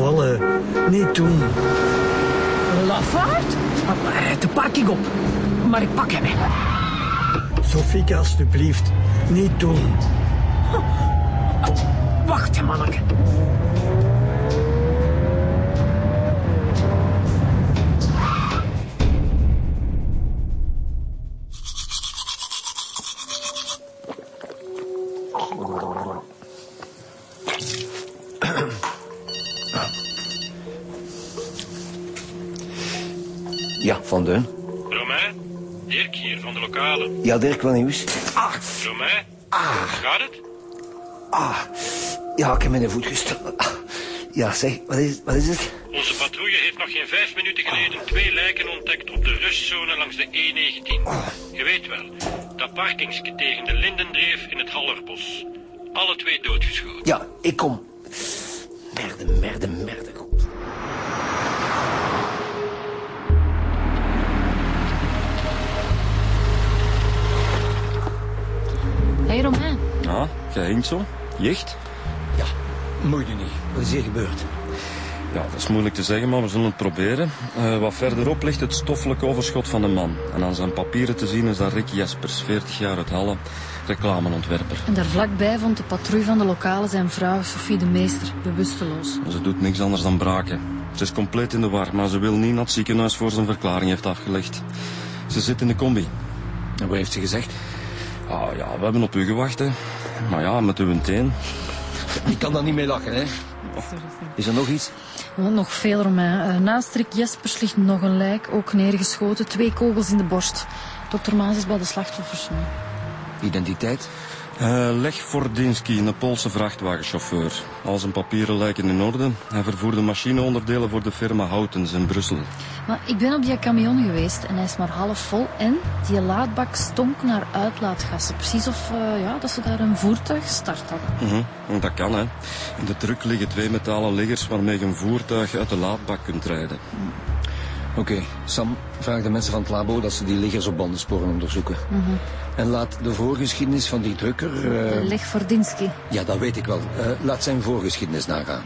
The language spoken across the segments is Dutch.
vallen. Niet doen. Lafaard? Rijdt de parking op. Maar ik pak hem. hè. Sofieke, alstublieft. Niet doen. Wacht, manneke. Romain, Dirk hier van de lokale. Ja, Dirk, wat nieuws? Romain, hoe gaat het? Ah, ja, ik heb mijn voet gestoten. Ah, Ja, zeg, wat is, wat is het? Onze patrouille heeft nog geen vijf minuten geleden twee lijken ontdekt op de rustzone langs de E19. Je weet wel, dat parkingsje tegen de Lindendreef in het Hallerbos. Alle twee doodgeschoten. Ja, ik kom. Merde, merde, merde. Hey Romain, Ja, zo. Jicht? Ja, moeite niet. Wat is hier gebeurd? Ja, dat is moeilijk te zeggen, maar we zullen het proberen. Eh, wat verderop ligt het stoffelijk overschot van de man. En aan zijn papieren te zien is dat Rick Jespers, 40 jaar uit Halle, reclameontwerper. en daar vlakbij vond de patrouille van de lokale zijn vrouw, Sophie de Meester, bewusteloos. Ze doet niks anders dan braken. Ze is compleet in de war, maar ze wil niet naar het ziekenhuis voor zijn verklaring heeft afgelegd. Ze zit in de combi. En wat heeft ze gezegd? Ah ja, we hebben op u gewacht, hè. Maar ja, met uw teen. Ik kan daar niet mee lachen, hè? Is er nog iets? Want nog veel, Romain. Eh, naast Rick Jespers ligt nog een lijk, ook neergeschoten. Twee kogels in de borst. Dokter Maas is bij de slachtoffers nu. Identiteit? Eh Leg Fordinski, een Poolse vrachtwagenchauffeur. Al zijn papieren lijken in orde. Hij vervoerde machineonderdelen voor de firma Houtens in Brussel. Maar ik ben op die camion geweest en hij is maar half vol. En die laadbak stonk naar uitlaatgassen. Precies of eh, ja, dat ze daar een voertuig gestart hadden. Mhm, Dat kan, hè. In de truck liggen twee metalen liggers waarmee je een voertuig uit de laadbak kunt rijden. Oké, Sam, vraag de mensen van het labo dat ze die liggers op bandensporen onderzoeken. En laat de voorgeschiedenis van die drukker... eh, Leg ja, dat weet ik wel. Eh, laat zijn voorgeschiedenis nagaan.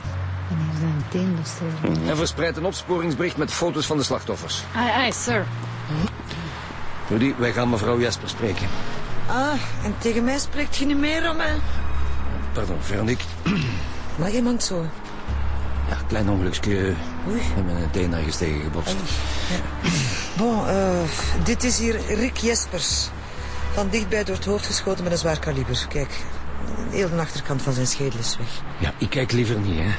En hier zijn teen. En verspreid een opsporingsbericht met foto's van de slachtoffers. Ai, ai, sir. Rudy, wij gaan mevrouw Jesper spreken. Ah, en tegen mij spreekt je niet meer om, hè? Pardon, Veronique. Maar je mankt zo. Ja, klein. Oei. Ik heb mijn teen ergens tegen gebotst. Bon, eh, dit is hier Rick Jespers. Van dichtbij door het hoofd geschoten met een zwaar kaliber. Kijk, heel de achterkant van zijn schedel is weg. Ja, ik kijk liever niet, hè.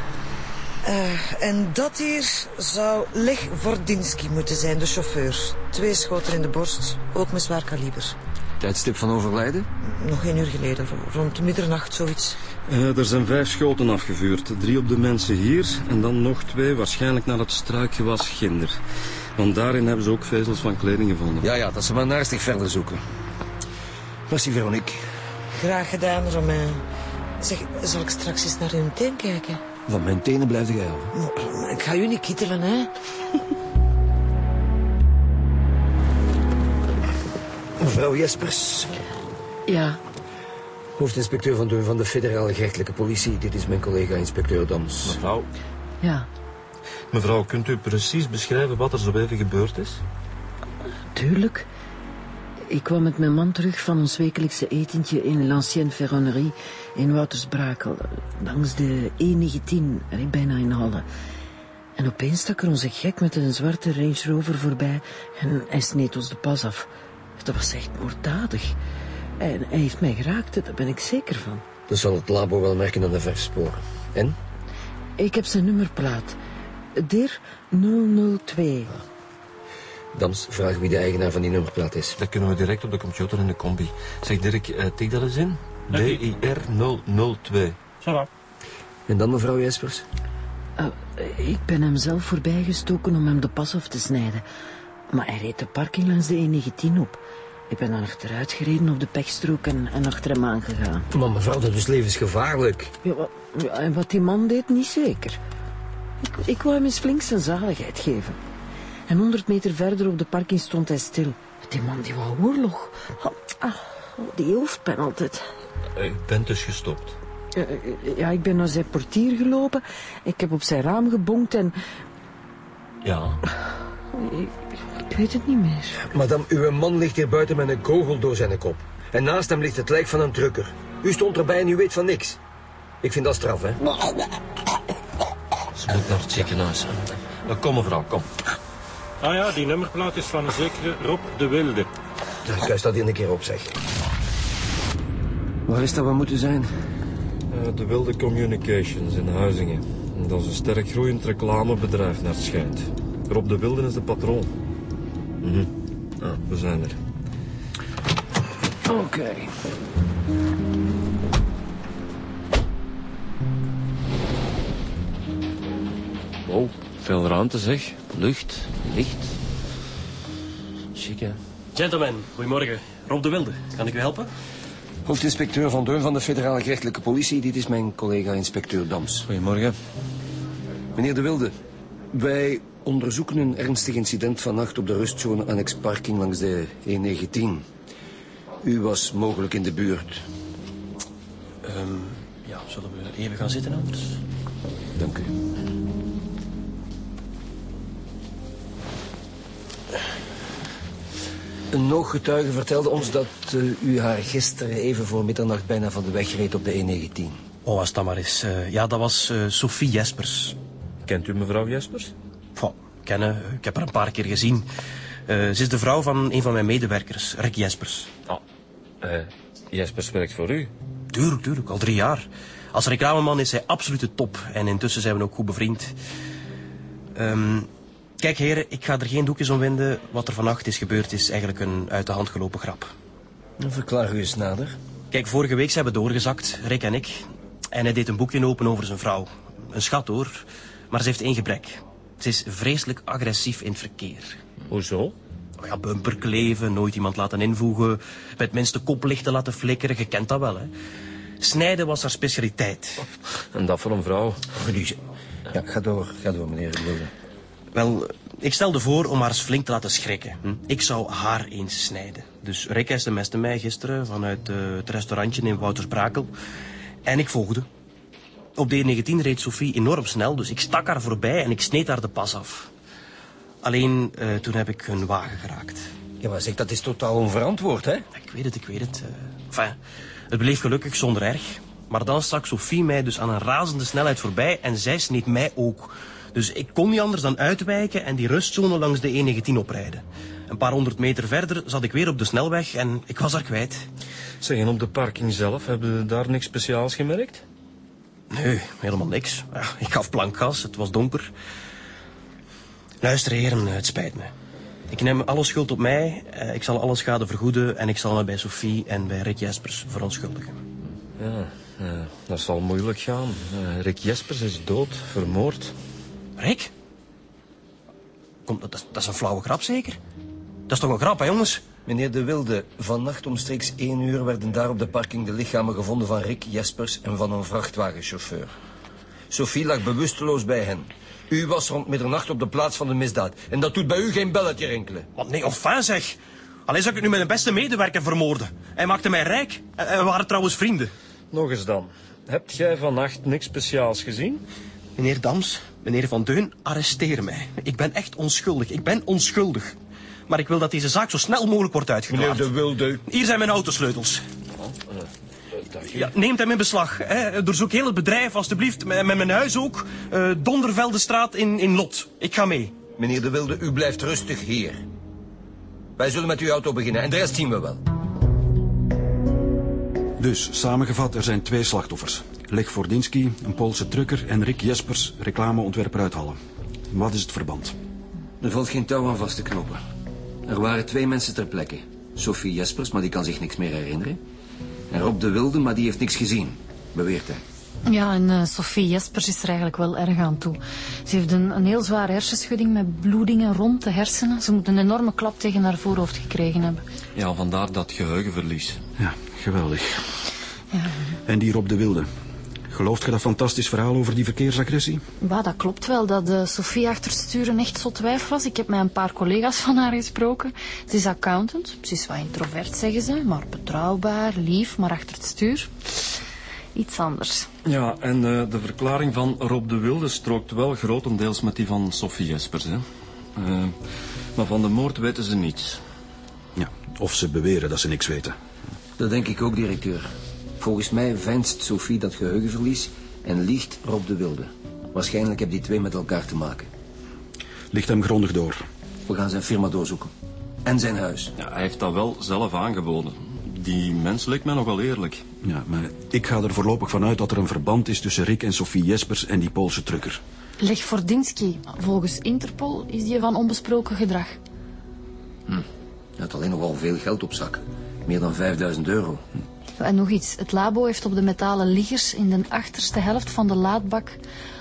Eh, en dat hier zou Leg Vordinski moeten zijn, de chauffeur. Twee schoten in de borst, ook met zwaar kaliber. Tijdstip van overlijden? Nog geen uur geleden, rond middernacht, zoiets. Eh, er zijn vijf schoten afgevuurd. Drie op de mensen hier en dan nog twee waarschijnlijk naar het struikgewas Ginder. Want daarin hebben ze ook vezels van kleding gevonden. Ja, ja, dat ze maar naastig verder zoeken. Merci, Veronique. Graag gedaan, Romain. Zeg, zal ik straks eens naar uw teen kijken? Van mijn tenen blijft jij over. Ik ga u niet kittelen, hè? Mevrouw Jespers, Ja, hoofdinspecteur van de, van de federale gerechtelijke politie. Dit is mijn collega inspecteur Dams. Mevrouw, ja, mevrouw, kunt u precies beschrijven wat er zo even gebeurd is? Tuurlijk. Ik kwam met mijn man terug van ons wekelijkse etentje in l'Ancienne Ferronnerie in Woutersbrakel. Langs de E19, er bijna in Halle. En opeens stak er onze gek met een zwarte Range Rover voorbij en hij sneed ons de pas af. Dat was echt moorddadig. En hij heeft mij geraakt, daar ben ik zeker van. Dat zal het labo wel merken aan de verfsporen. En? Ik heb zijn nummerplaat. DIR 002. Dams, vraag wie de eigenaar van die nummerplaat is. Dat kunnen we direct op de computer in de combi. Zeg Dirk, uh, tik dat eens in. DIR 002. En dan, mevrouw Jespers? Uh, ik ben hem zelf voorbijgestoken om hem de pas af te snijden. Maar hij reed de parking langs de E19 op. Ik ben dan achteruit gereden op de pechstrook en, en achter hem aangegaan. Maar mevrouw, dat is levensgevaarlijk. Ja, wat, ja, en wat die man deed, niet zeker. Ik, ik wou hem eens flink zijn zaligheid geven. En honderd meter verder op de parking stond hij stil. Die man die wou oorlog. Ah, die hoofdpijn altijd. Ik ben dus gestopt. Eh, eh, ja, ik ben naar zijn portier gelopen. Ik heb op zijn raam gebonkt en... Ja. Ik, ik weet het niet meer. Madame, uw man ligt hier buiten met een kogel door zijn kop. En naast hem ligt het lijk van een drukker. U stond erbij en u weet van niks. Ik vind dat straf, hè? Ze moet naar het ziekenhuis. Nou, kom mevrouw, kom. Ah ja, die nummerplaat is van een zekere Rob de Wilde. Ik kuis dat hier een keer op, zeg. Waar is dat we moeten zijn? Eh, de Wilde Communications in Huizingen. Dat is een sterk groeiend reclamebedrijf, naar het schijnt. Rob de Wilde is de patroon. Mhm. Ah, we zijn er. Oké. Wow, veel ruimte zeg. Lucht, licht. Chic, hè? Gentlemen, goedemorgen. Rob de Wilde, kan ik u helpen? Hoofdinspecteur Van Deun van de federale gerechtelijke politie. Dit is mijn collega inspecteur Dams. Goedemorgen. Meneer De Wilde, wij onderzoeken een ernstig incident vannacht op de rustzone annex parking langs de E19. U was mogelijk in de buurt. Ehm, ja, zullen we even gaan zitten anders? Dank u. Een ooggetuige vertelde ons dat eh, u haar gisteren even voor middernacht bijna van de weg reed op de E19. Oh, als dat maar is. Eh, ja, dat was eh, Sophie Jespers. Kent u mevrouw Jespers? Goh, kennen. Ik heb haar een paar keer gezien. Eh, ze is de vrouw van een van mijn medewerkers, Rick Jespers. Ah, eh, Jespers werkt voor u. Tuurlijk, tuurlijk, al drie jaar. Als reclameman is hij absoluut de top. En intussen zijn we ook goed bevriend. Ehm, kijk, heren, ik ga er geen doekjes om winden. Wat er vannacht is gebeurd is eigenlijk een uit de hand gelopen grap. Verklaar u eens nader. Kijk, vorige week zijn we doorgezakt, Rick en ik. En hij deed een boekje open over zijn vrouw. Een schat hoor, maar ze heeft één gebrek. Ze is vreselijk agressief in het verkeer. Hoezo? Oh ja, bumperkleven, nooit iemand laten invoegen, bij het minste koplichten laten flikkeren, je kent dat wel, hè. Snijden was haar specialiteit. En dat voor een vrouw. Religie. Ja, ga door, ga door, meneer De Wilde. Wel, ik stelde voor om haar eens flink te laten schrikken. Hm? Ik zou haar eens snijden. Dus Rick sms'te mij gisteren vanuit eh, het restaurantje in Woutersbrakel. En ik volgde. Op de 19 reed Sophie enorm snel, dus ik stak haar voorbij en ik sneed haar de pas af. Alleen eh, toen heb ik hun wagen geraakt. Ja, maar zeg, dat is totaal onverantwoord, hè? Ik weet het, ik weet het. eh. enfin, het bleef gelukkig zonder erg. Maar dan stak Sophie mij dus aan een razende snelheid voorbij en zij sneed mij ook. Dus ik kon niet anders dan uitwijken en die rustzone langs de E19 oprijden. Een paar honderd meter verder zat ik weer op de snelweg en ik was haar kwijt. Zeg, en op de parking zelf, hebben we daar niks speciaals gemerkt? Nee, helemaal niks. Ja, ik gaf plankgas, het was donker. Luister heren, het spijt me. Ik neem alle schuld op mij, eh, ik zal alle schade vergoeden... en ik zal me bij Sophie en bij Rick Jespers verontschuldigen. Ja, eh, dat zal moeilijk gaan. Eh, Rick Jespers is dood, vermoord. Rick? Kom, dat, dat is een flauwe grap zeker? Dat is toch een grap, hè jongens? Meneer De Wilde, vannacht omstreeks 1 uur werden daar op de parking de lichamen gevonden van Rick Jespers en van een vrachtwagenchauffeur. Sophie lag bewusteloos bij hen. U was rond middernacht op de plaats van de misdaad. En dat doet bij u geen belletje rinkelen. Want nee, enfin zeg. Alleen zou ik nu mijn beste medewerker vermoorden. Hij maakte mij rijk. En en we waren trouwens vrienden. Nog eens dan. Hebt jij vannacht niks speciaals gezien? Meneer Dams, meneer Van Deun, arresteer mij. Ik ben echt onschuldig. Ik ben onschuldig. Maar ik wil dat deze zaak zo snel mogelijk wordt Meneer uitgeklaard. De Wilde, Hier zijn mijn autosleutels. Ja, neemt hem in beslag. Hè. Doorzoek heel het bedrijf, alstublieft. Met, met mijn huis ook. Eh Donderveldestraat in, in Lot. Ik ga mee. meneer De Wilde, u blijft rustig hier. Wij zullen met uw auto beginnen en de rest zien we wel. Dus, samengevat, er zijn twee slachtoffers. Leg Vordinski, een Poolse trucker, en Rick Jespers, reclameontwerper uit Halle. Wat is het verband? Er valt geen touw aan vast te knopen. Er waren twee mensen ter plekke. Sophie Jespers, maar die kan zich niks meer herinneren. En Rob de Wilde, maar die heeft niks gezien, beweert hij. Ja, en eh, Sophie Jespers is er eigenlijk wel erg aan toe. Ze heeft een, een heel zware hersenschudding met bloedingen rond de hersenen. Ze moet een enorme klap tegen haar voorhoofd gekregen hebben. Ja, vandaar dat geheugenverlies. Ja, geweldig. En die Rob de Wilde. Gelooft je dat fantastisch verhaal over die verkeersagressie? Ja, dat klopt wel, dat eh, Sophie achter het stuur een echt zot wijf was. Ik heb met een paar collega's van haar gesproken. Ze is accountant. Ze is wat introvert, zeggen ze. Maar betrouwbaar, lief, maar achter het stuur. iets anders. Ja, en eh, de verklaring van Rob de Wilde strookt wel grotendeels met die van Sophie Jespers. Hè? Eh, maar van de moord weten ze niets. Ja, of ze beweren dat ze niks weten. Dat denk ik ook, directeur. Volgens mij veinst Sophie dat geheugenverlies en liegt Rob de Wilde. Waarschijnlijk hebben die twee met elkaar te maken. Ligt hem grondig door. We gaan zijn firma doorzoeken. En zijn huis. Ja, hij heeft dat wel zelf aangeboden. Die mens leek mij nog wel eerlijk. Ja, maar ik ga er voorlopig vanuit dat er een verband is tussen Rick en Sophie Jespers en die Poolse trucker. Leg Fordinsky. Volgens Interpol is die van onbesproken gedrag. Hij had alleen nog wel veel geld op zak. Meer dan 5000 euro. En nog iets. Het labo heeft op de metalen liggers in de achterste helft van de laadbak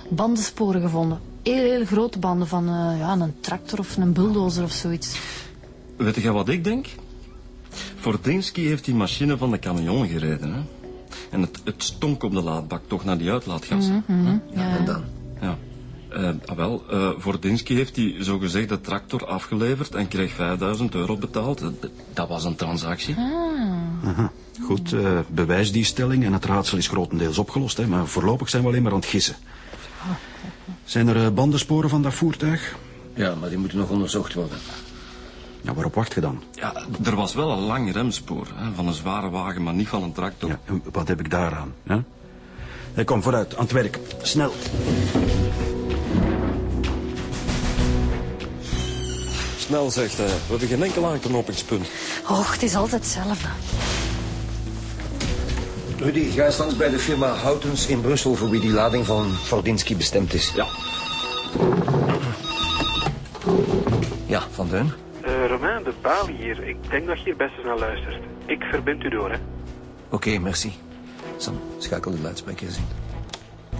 bandensporen gevonden. Heel, heel grote banden van eh, ja, een tractor of een bulldozer of zoiets. Weet jij wat ik denk? Fordinsky heeft die machine van de camion gereden. Hè? En het, het stonk op de laadbak toch naar die uitlaatgassen. Ja, en dan? Ja. Eh, ah, wel, eh Fordinsky heeft die zogezegde tractor afgeleverd en kreeg 5000 euro betaald. Eh, Dat was een transactie. Aha. Goed, eh, bewijs die stelling en het raadsel is grotendeels opgelost. Hè, maar voorlopig zijn we alleen maar aan het gissen. Zijn er eh, bandensporen van dat voertuig? Ja, maar die moeten nog onderzocht worden. Ja, waarop wacht je dan? Ja, er was wel een lang remspoor hè, van een zware wagen, maar niet van een tractor. Ja, wat heb ik daaraan? Hè? Hey, kom, vooruit, aan het werk. Snel. Snel, zegt hij. We hebben geen enkel aanknopingspunt. Och, het is altijd hetzelfde. Rudy, ga eens langs bij de firma Houtens in Brussel... voor wie die lading van Fordinsky bestemd is. Ja. Ja, Van Deun. Eh Romain, de balie hier. Ik denk dat je hier best eens naar luistert. Ik verbind u door, hè. Oké, merci. Sam, schakel de luidspreker eens in.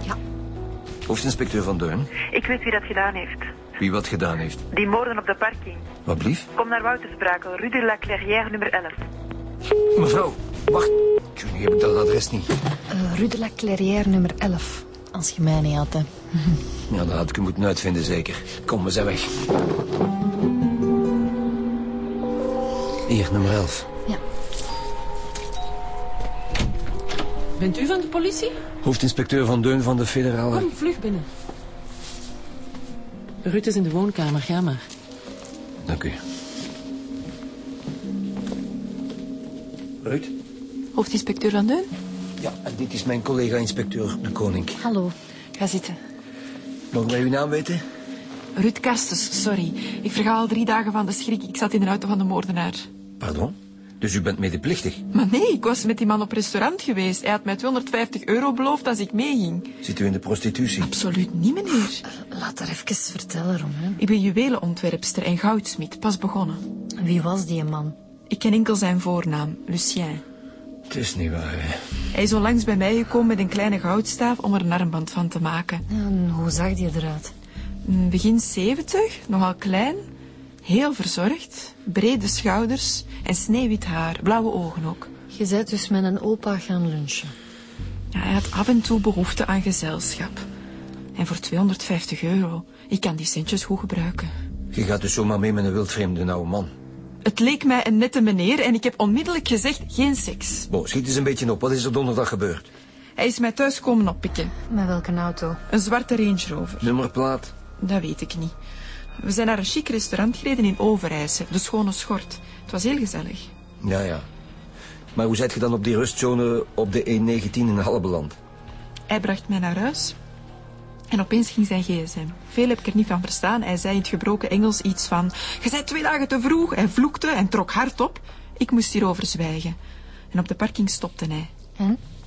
Ja. Hoofdinspecteur Van Deun. Ik weet wie dat gedaan heeft. Wie wat gedaan heeft. Die moorden op de parking. Wat blief? Kom naar Woutersbrakel, Rue de la Clairière, nummer 11. Mevrouw, wacht. Nu heb ik dat adres niet. Eh Rue de la Clairière nummer 11. Als je mij niet had, hè. Ja, dat had ik u moeten uitvinden, zeker. Kom, we zijn weg. Hier, nummer 11. Ja. Bent u van de politie? Hoofdinspecteur Van Deun van de federale... Kom, vlug binnen. Ruud is in de woonkamer, ga maar. Dank u. Ruud? Hoofdinspecteur Van Deun? Ja, en dit is mijn collega-inspecteur De Koning. Hallo. Ga zitten. Mogen wij uw naam weten? Ruud Karstens, sorry. Ik verga al drie dagen van de schrik. Ik zat in de auto van de moordenaar. Pardon? Dus u bent medeplichtig? Maar nee, ik was met die man op restaurant geweest. Hij had mij 250 euro beloofd als ik meeging. Zit u in de prostitutie? Absoluut niet, meneer. Laat haar even vertellen, Romain. Ik ben juwelenontwerpster en goudsmid, pas begonnen. Wie was die man? Ik ken enkel zijn voornaam, Lucien. Het is niet waar, hè. Hij is onlangs bij mij gekomen met een kleine goudstaaf om er een armband van te maken. En hoe zag die eruit? Mm, Begin 70, nogal klein, heel verzorgd, brede schouders en sneeuwwit haar, blauwe ogen ook. Je bent dus met een opa gaan lunchen. Ja, hij had af en toe behoefte aan gezelschap. En voor 250 euro, ik kan die centjes goed gebruiken. Je gaat dus zomaar mee met een wildvreemde oude man. Het leek mij een nette meneer en ik heb onmiddellijk gezegd geen seks. Bo, schiet eens een beetje op. Wat is er donderdag gebeurd? Hij is mij thuis komen oppikken. Met welke auto? Een zwarte Range Rover. Nummerplaat? Dat weet ik niet. We zijn naar een chic restaurant gereden in Overijse, de Schone Schort. Het was heel gezellig. Ja, ja. Maar hoe zijt je dan op die rustzone op de E19 in Halle beland? Hij bracht mij naar huis. En opeens ging zijn gsm. Veel heb ik er niet van verstaan. Hij zei in het gebroken Engels iets van... Je bent twee dagen te vroeg. Hij vloekte en trok hard op. Ik moest hierover zwijgen. En op de parking stopte hij.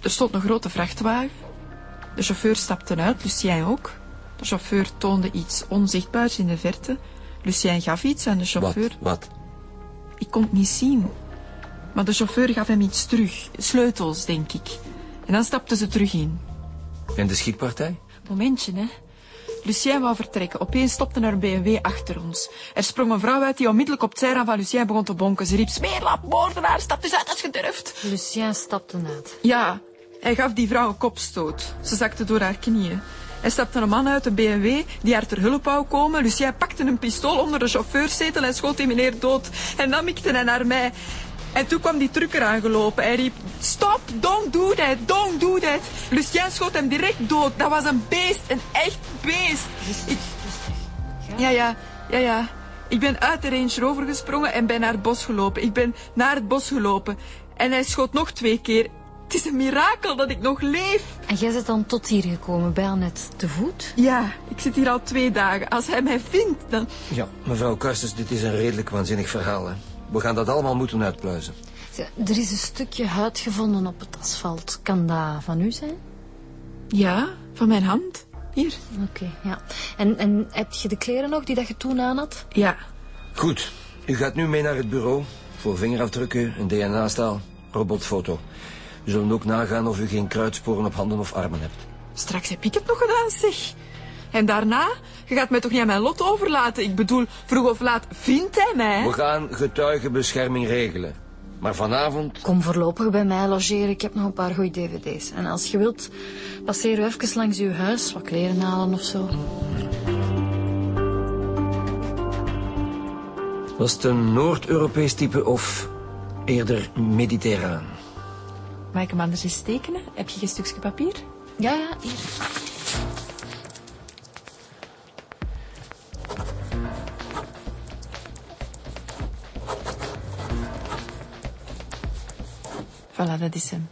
Er stond een grote vrachtwagen. De chauffeur stapte uit, Lucien ook. De chauffeur toonde iets onzichtbaars in de verte. Lucien gaf iets aan de chauffeur. Wat? Wat? Ik kon het niet zien. Maar de chauffeur gaf hem iets terug. Sleutels, denk ik. En dan stapten ze terug in. En de schietpartij? Momentje, hè. Lucien wou vertrekken. Opeens stopte er een BMW achter ons. Er sprong een vrouw uit die onmiddellijk op het zijraam van Lucien begon te bonken. Ze riep, smeerlap, moordenaar, stap dus uit als je durft. Lucien stapte uit. Ja, hij gaf die vrouw een kopstoot. Ze zakte door haar knieën. Er stapte een man uit een BMW die haar ter hulp wou komen. Lucien pakte een pistool onder de chauffeurzetel en schoot die meneer dood. En dan mikte hij naar mij. En toen kwam die trucker aangelopen. Hij riep, stop, don't do that, don't do that. Lucien schoot hem direct dood. Dat was een beest, een echt beest. Ik... Ja, ja, ja, ja. Ik ben uit de Range Rover gesprongen en ben naar het bos gelopen. Ik ben naar het bos gelopen. En hij schoot nog twee keer. Het is een mirakel dat ik nog leef. En jij bent dan tot hier gekomen, bij net te voet? Ja, ik zit hier al twee dagen. Als hij mij vindt, dan... Ja, mevrouw Karstens, dit is een redelijk waanzinnig verhaal. Hè? We gaan dat allemaal moeten uitpluizen. Er is een stukje huid gevonden op het asfalt. Kan dat van u zijn? Ja, van mijn hand. Hier. Oké, ja. En, en heb je de kleren nog die dat je toen aan had? Ja. Goed, u gaat nu mee naar het bureau voor vingerafdrukken, een DNA-staal, robotfoto. We zullen ook nagaan of u geen kruidsporen op handen of armen hebt. Straks heb ik het nog gedaan, zeg. En daarna? Je gaat mij toch niet aan mijn lot overlaten? Ik bedoel, vroeg of laat vindt hij mij. We gaan getuigenbescherming regelen. Maar vanavond... Kom voorlopig bij mij logeren. Ik heb nog een paar goede dvd's. En als je wilt, passeren we even langs uw huis. Wat kleren halen of zo. Was het een Noord-Europees type of eerder mediterraan? Mag ik hem anders eens tekenen? Heb je geen stukje papier? Ja, ja, hier. Voilà, dat is hem.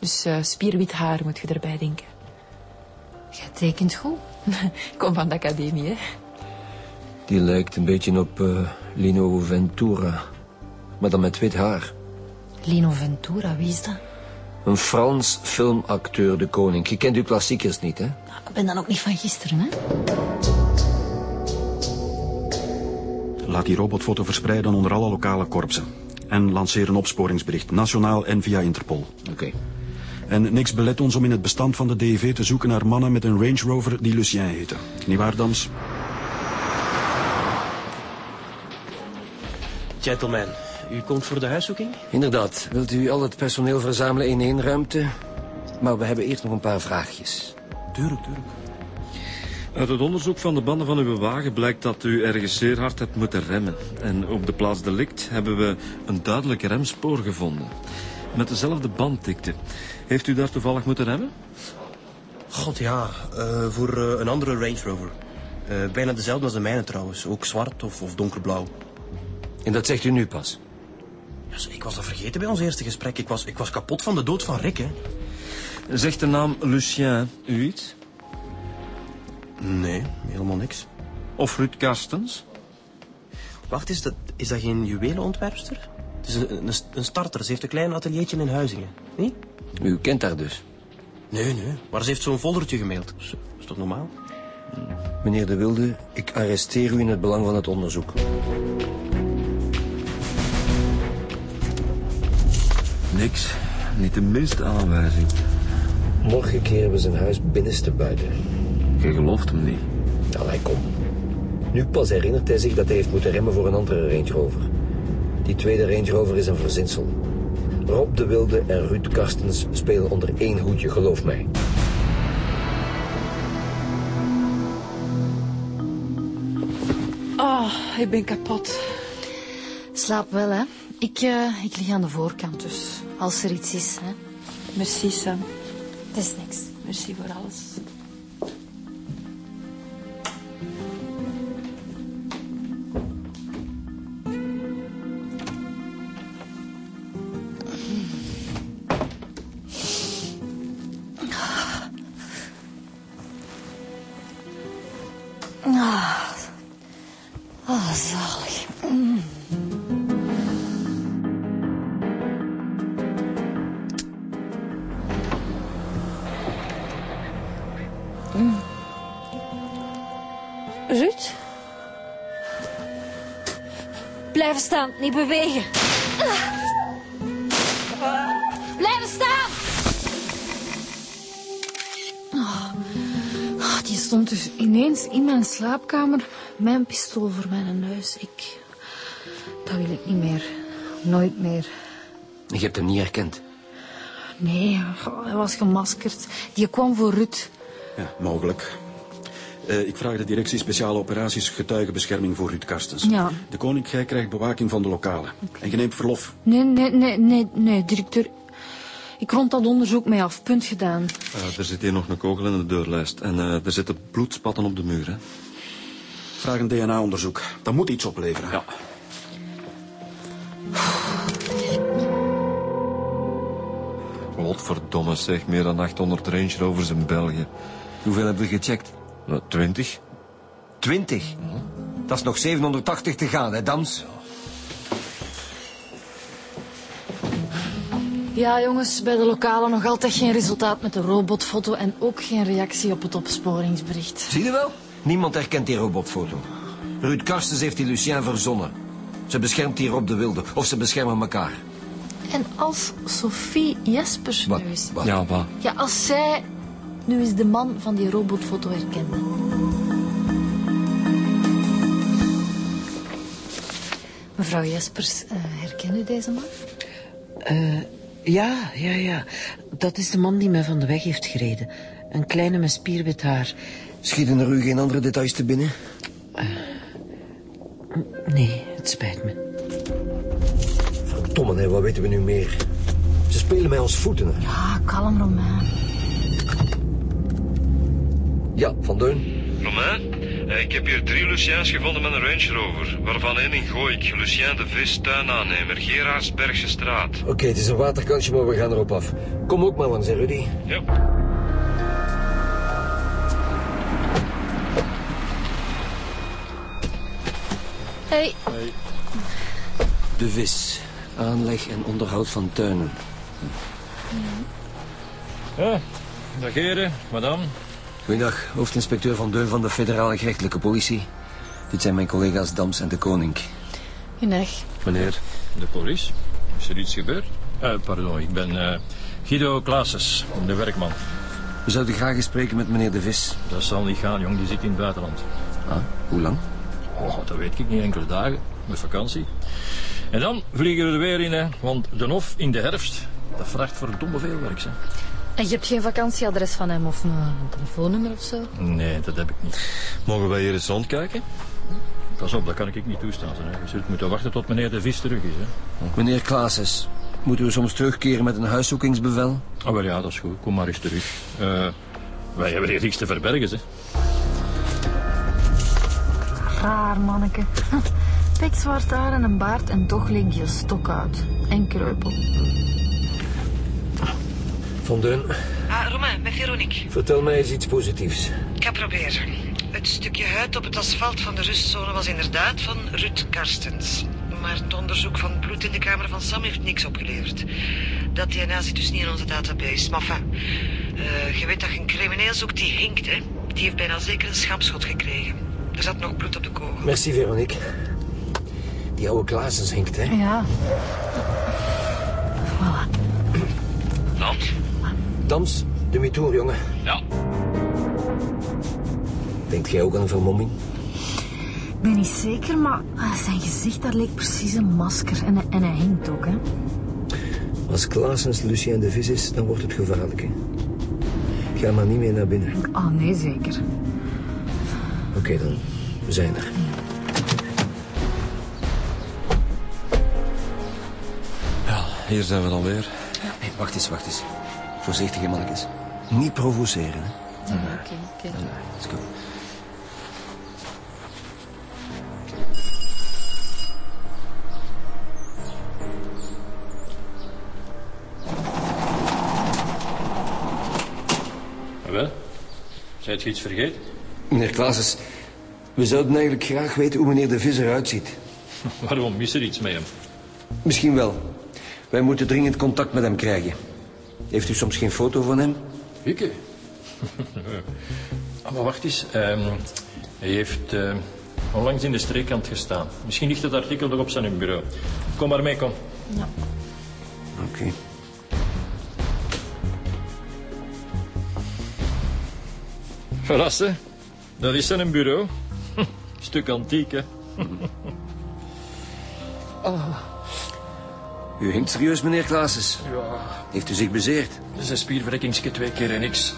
Dus eh, spierwit haar moet je erbij denken. Jij tekent goed. Ik kom van de academie, hè. Die lijkt een beetje op eh, Lino Ventura. Maar dan met wit haar. Lino Ventura, wie is dat? Een Frans filmacteur, de koning. Je kent uw klassiekers niet, hè? Ik ben dan ook niet van gisteren, hè? Laat die robotfoto verspreiden onder alle lokale korpsen. En lanceer een opsporingsbericht, nationaal en via Interpol. Oké. En niks belet ons om in het bestand van de DEV te zoeken naar mannen met een Range Rover die Lucien heten. Niet waar, Dams? Gentleman, u komt voor de huiszoeking? Inderdaad. Wilt u al het personeel verzamelen in één ruimte? Maar we hebben eerst nog een paar vraagjes. Tuurlijk, tuurlijk. Uit het onderzoek van de banden van uw wagen blijkt dat u ergens zeer hard hebt moeten remmen. En op de plaats delict hebben we een duidelijk remspoor gevonden. Met dezelfde banddikte. Heeft u daar toevallig moeten remmen? God ja, eh, voor eh, een andere Range Rover. Eh, bijna dezelfde als de mijne trouwens. Ook zwart of, of donkerblauw. En dat zegt u nu pas? Ik was dat vergeten bij ons eerste gesprek. Ik was, ik was kapot van de dood van Rick, hè. Zegt de naam Lucien u iets? Nee, helemaal niks. Of Ruud Karstens? Wacht, is dat, is dat geen juwelenontwerpster? Het is een, een, een starter. Ze heeft een klein ateliertje in Huizingen. Niet? U kent haar dus? Nee, nee. Maar ze heeft zo'n foldertje gemaild. Is, is toch normaal? Meneer De Wilde, ik arresteer u in het belang van het onderzoek. Niks. Niet de minste aanwijzing. Morgen keren we zijn huis binnenste buiten. Je gelooft hem niet. Allee, kom. Nu pas herinnert hij zich dat hij heeft moeten remmen voor een andere Range Rover. Die tweede Range Rover is een verzinsel. Rob de Wilde en Ruud Karstens spelen onder één hoedje, geloof mij. Oh, ik ben kapot. Slaap wel, hè? Ik, eh, ik lig aan de voorkant, dus als er iets is, hè? Merci, Sam. Het is niks. Merci voor alles. Mm. Ruud? Blijven staan, niet bewegen. Blijven staan! Ah. Ah, die stond dus ineens in mijn slaapkamer. Mijn pistool voor mijn neus. Ik... Dat wil ik niet meer. Nooit meer. Je hebt hem niet herkend. Nee, oh, hij was gemaskerd. Die kwam voor Ruud. Ja, mogelijk. Eh, ik vraag de directie speciale operaties getuigenbescherming voor Ruud Karstens. Ja. De koning, jij krijgt bewaking van de lokalen. En je neemt verlof. Nee, nee, nee, nee, nee, directeur. Ik rond dat onderzoek mee af. Punt gedaan. Eh, er zit hier nog een kogel in de deurlijst. En eh, er zitten bloedspatten op de muur. Hè. Vraag een DNA-onderzoek. Dat moet iets opleveren. Ja. Godverdomme zeg, meer dan 800 Range Rovers in België. Hoeveel hebben we gecheckt? Nou, 20. 20? Dat is nog 780 te gaan, hè, Dams? Ja, jongens, bij de lokale nog altijd geen resultaat met de robotfoto en ook geen reactie op het opsporingsbericht. Zie je wel? Niemand herkent die robotfoto. Ruud Karstens heeft die Lucien verzonnen. Ze beschermt hier op de wilde, of ze beschermen elkaar. En als Sophie Jespers Wat? Wat? Ja, wat? Ja, als zij nu eens de man van die robotfoto herkende. Mevrouw Jespers, eh herken u deze man? Eh, ja, ja, ja. Dat is de man die mij van de weg heeft gereden. Een kleine met spierwit haar. Schieten er u geen andere details te binnen? Nee, het spijt me. Verdomme, hè, wat weten we nu meer? Ze spelen met ons voeten. Hè. Ah, kalm, Romain. Ja, Van Deun. Romain, eh, ik heb hier drie Luciens gevonden met een Range Rover. Waarvan één in Gooik. Lucien de Vis, tuinaannemer. Gerardsbergse straat. Oké, het is een waterkantje, maar we gaan erop af. Kom ook maar langs, hè, Rudy. Ja. Hey, De vis. Aanleg en onderhoud van tuinen. Ja, dag heren, madame. Goedendag, hoofdinspecteur Van Deun van de federale gerechtelijke politie. Dit zijn mijn collega's Dams en de Koning. Goedendag. Meneer. De politie. Is er iets gebeurd? Eh, pardon, ik ben eh, Guido Klaases, de werkman. We zouden graag eens spreken met meneer De Vis. Dat zal niet gaan, jong, die zit in het buitenland. Ah, hoe lang? Oh, dat weet ik niet, enkele dagen, met vakantie. En dan vliegen we er weer in, hè, want de Hof in de herfst, dat vraagt verdomme veel werk, hè. En je hebt geen vakantieadres van hem of een, een telefoonnummer of zo? Nee, dat heb ik niet. Mogen wij hier eens rondkijken? Pas op, dat kan ik niet toestaan. Hè. Je zult moeten wachten tot meneer de Vis terug is. Hè. Meneer Klaases, moeten we soms terugkeren met een huiszoekingsbevel? Oh, wel ja, dat is goed. Kom maar eens terug. Eh, wij hebben hier niks te verbergen, hè. Raar manneke. Pikzwart haar en een baard en toch link je stok uit. En kreupel. Van Deun, Ah, Romain, met Veronique. vertel mij eens iets positiefs. Ik ga proberen. Het stukje huid op het asfalt van de rustzone was inderdaad van Ruud Karstens. Maar het onderzoek van bloed in de kamer van Sam heeft niks opgeleverd. Dat DNA zit dus niet in onze database. Maar enfin, eh, je weet dat je een crimineel zoekt die hinkt, hè. Die heeft bijna zeker een schaapschot gekregen. Er zat nog bloed op de kogel. Merci, Veronique. Die oude Klaasens hinkt, hè? Ja. Nant? Dams, de mitoer, jongen. Ja. Denkt jij ook aan een vermomming? Ik ben niet zeker, maar ah, zijn gezicht dat leek precies een masker. En, hij- en hij hinkt ook, hè. Als Klaasens Lucien de Vis is, dan wordt het gevaarlijk, hè? Ga maar niet meer naar binnen. Oh, nee, zeker. Oké, dan. We zijn er. Ja, hier zijn we dan weer. Hey, wacht eens, wacht eens. Voorzichtig, mannetjes. Niet provoceren, hè? Oké, oké. Let's go. Ah, Wel? Zijt je iets vergeten? Meneer Klaasens, we zouden eigenlijk graag weten hoe meneer de Vis eruit ziet. Waarom is er iets met hem? Misschien wel. Wij moeten dringend contact met hem krijgen. Heeft u soms geen foto van hem? Ik? Ah, maar wacht eens. ehm, hij heeft eh, onlangs in de streekkant gestaan. Misschien ligt het artikel nog op zijn bureau. Kom maar mee, kom. Oké. Verrast, hè? Dat is zijn bureau. Stuk antiek, hè? U hinkt serieus, meneer Klaasens. Ja, Heeft u zich bezeerd? dat is een spierverrekkingsje twee keer en niks.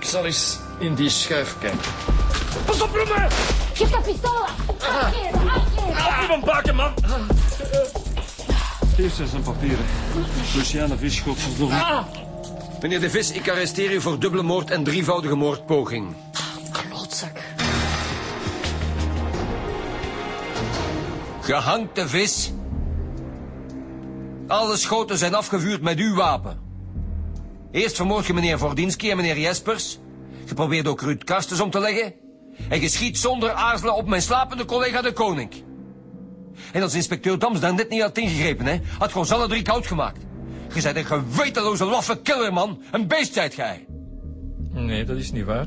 Ik zal eens in die schuif kijken. Pas op, Romme! Geef dat pistool! Afgeven, afgeven! Op hem pakken, man! Eerst zijn zijn papieren. Luciane Vis, godverdomme. Meneer De Vis, ik arresteer u voor dubbele moord en drievoudige moordpoging. Klootzak. Gehangt De Vis. Alle schoten zijn afgevuurd met uw wapen. Eerst vermoord je meneer Vordinski en meneer Jespers. Je probeert ook Ruud Karstens om te leggen. En je schiet zonder aarzelen op mijn slapende collega de koning. En als inspecteur Dams daar net niet had ingegrepen, hè, had gewoon alle drie koud gemaakt. Je bent een gewetenloze laffe killer, man. Een beest zijt gij. Nee, dat is niet waar.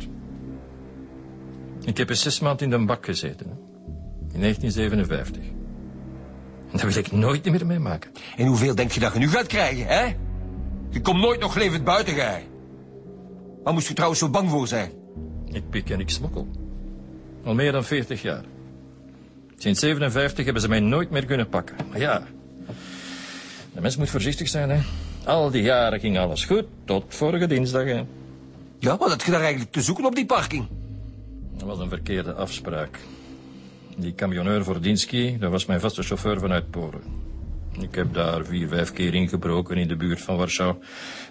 Ik heb eens zes maanden in de bak gezeten. In 1957. Dat wil ik nooit meer meemaken. En hoeveel denk je dat je nu gaat krijgen, hè? Je komt nooit nog levend buiten, gij. Waar moest je trouwens zo bang voor zijn? Ik pik en ik smokkel. Al meer dan 40 jaar. Sinds 57 hebben ze mij nooit meer kunnen pakken. Maar ja, de mens moet voorzichtig zijn, hè. Al die jaren ging alles goed, tot vorige dinsdag, hè. Ja, wat had je daar eigenlijk te zoeken op die parking? Dat was een verkeerde afspraak. Die camionneur Vordinski, dat was mijn vaste chauffeur vanuit Polen. Ik heb daar vier, vijf keer ingebroken in de buurt van Warschau.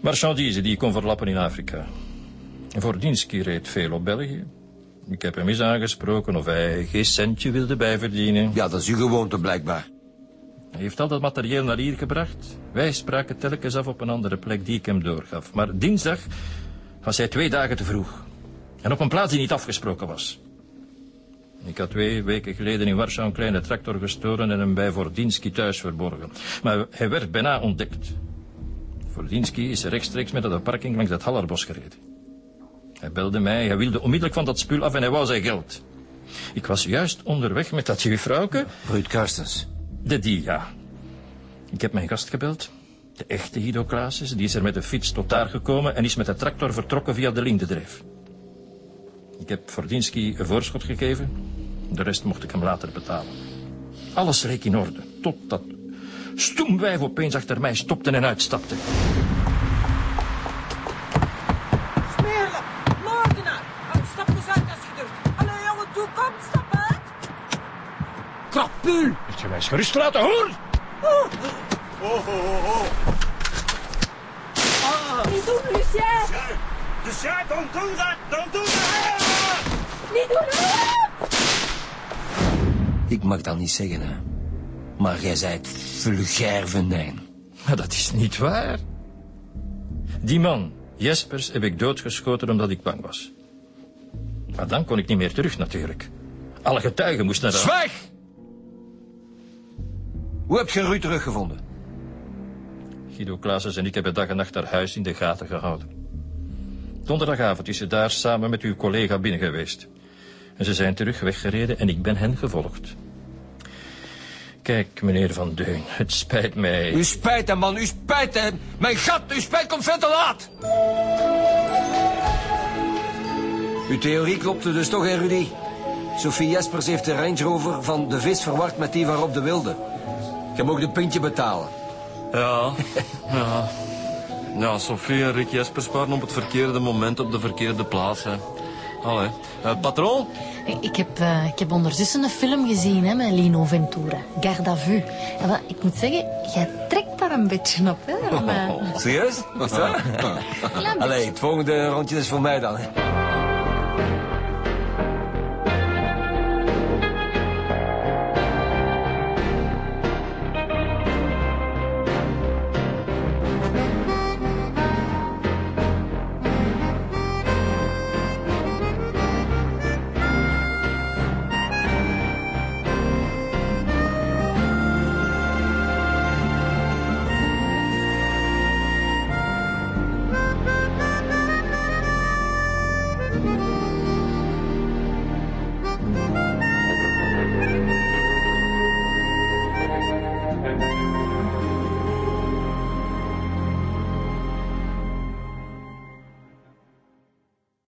Marchandise die ik kon verlappen in Afrika. Vordinski reed veel op België. Ik heb hem eens aangesproken of hij geen centje wilde bijverdienen. Ja, dat is uw gewoonte blijkbaar. Hij heeft al dat materieel naar hier gebracht. Wij spraken telkens af op een andere plek die ik hem doorgaf. Maar dinsdag was hij twee dagen te vroeg. En op een plaats die niet afgesproken was. Ik had twee weken geleden in Warschau een kleine tractor gestolen en hem bij Vordinski thuis verborgen. Maar hij werd bijna ontdekt. Vordinski is rechtstreeks met de parking langs het Hallerbos gereden. Hij belde mij, hij wilde onmiddellijk van dat spul af en hij wou zijn geld. Ik was juist onderweg met dat juffrouwke. Ruud Karstens. De die, ja. Ik heb mijn gast gebeld. De echte Guido. Die is er met de fiets tot daar gekomen en is met de tractor vertrokken via de Lindedreef. Ik heb Vordinski een voorschot gegeven. De rest mocht ik hem later betalen. Alles leek in orde, totdat stoemwijf opeens achter mij stopte en uitstapte. Smeerlijk, moordenaar. Stap eens uit als je durft. Allee, jongen, toe, kom, stap uit. Krapul! Moet je mij eens gerust laten, hoor! Oh, oh, oh, oh. Niet doen, Lucien! Ja, don't do that, don't do that. Niet doen! Ik mag dat niet zeggen, hè. Maar jij zijt vulgair venijn. Maar dat is niet waar. Die man, Jespers, heb ik doodgeschoten omdat ik bang was. Maar dan kon ik niet meer terug, natuurlijk. Alle getuigen moesten naar... Zwijg! Hoe heb je Ruud teruggevonden? Guido Klaases en ik hebben dag en nacht haar huis in de gaten gehouden. Donderdagavond is ze daar samen met uw collega binnen geweest. En ze zijn terug weggereden en ik ben hen gevolgd. Kijk, meneer Van Deun, het spijt mij. U spijt hem, man, u spijt hem. Mijn gat, uw spijt komt veel te laat. Uw theorie klopte dus toch, hè, Rudy? Sophie Jespers heeft de Range Rover van de vis verward met die waarop de wilde. Je mag de pintje betalen. Ja, ja. Ja, Sofie en Rick Jespers waren op het verkeerde moment op de verkeerde plaats. Hè. Eh, patroon? Ik heb, eh, ik heb ondertussen een film gezien hè, met Lino Ventura. Garde à vue. En ik moet zeggen, jij trekt daar een beetje op. Hè, Oh, maar- Serieus? Wat is dat? Allee, het volgende rondje is voor mij dan. Hè.